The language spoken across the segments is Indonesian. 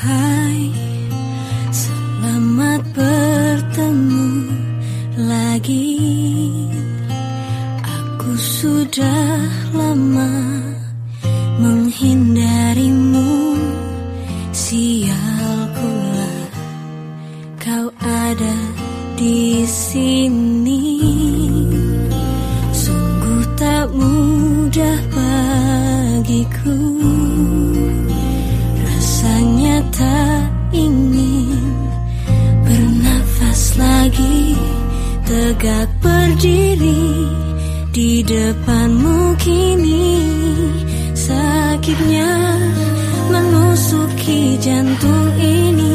Hai, selamat bertemu lagi. Aku sudah lama menghindarimu. Sial pula kau ada di sini. Sungguh tak mudah bagiku. Rasanya tak ingin Bernafas lagi. Tegak berdiri Di depanmu kini. Sakitnya Menusuki jantung ini.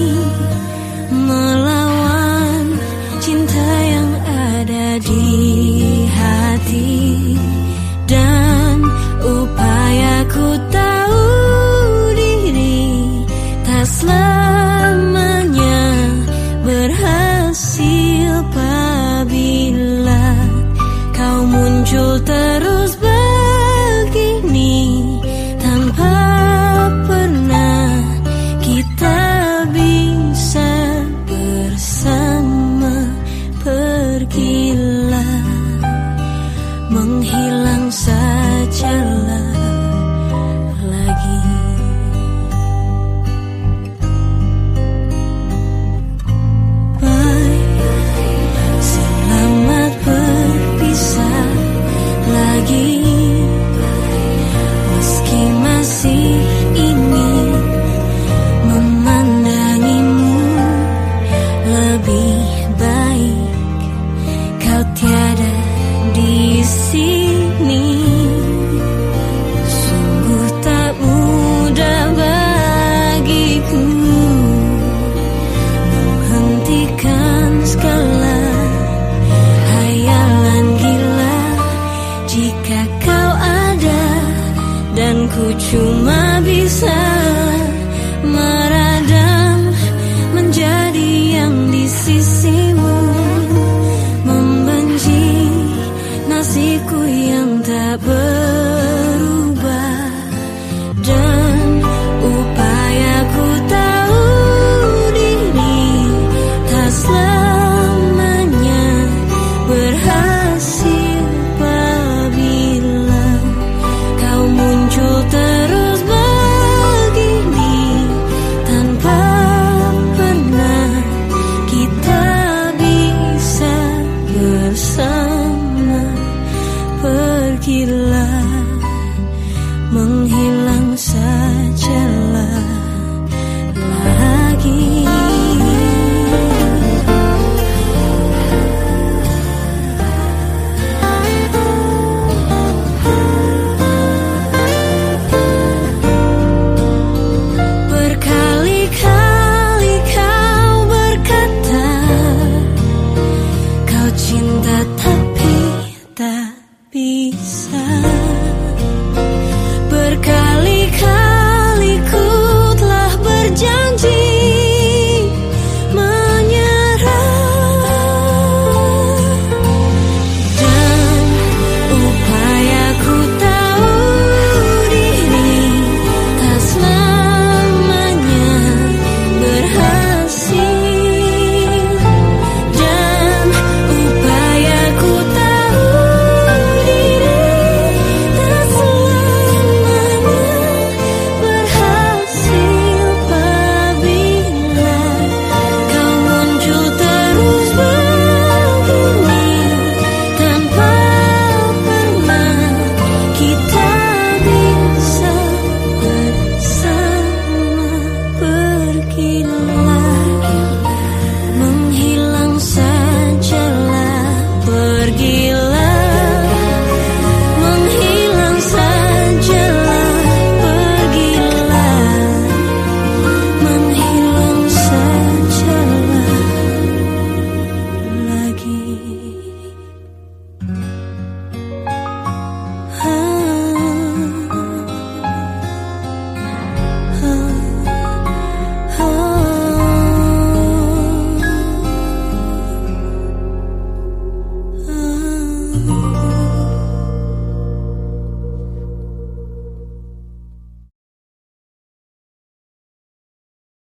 menghilang saja. 比赛。 음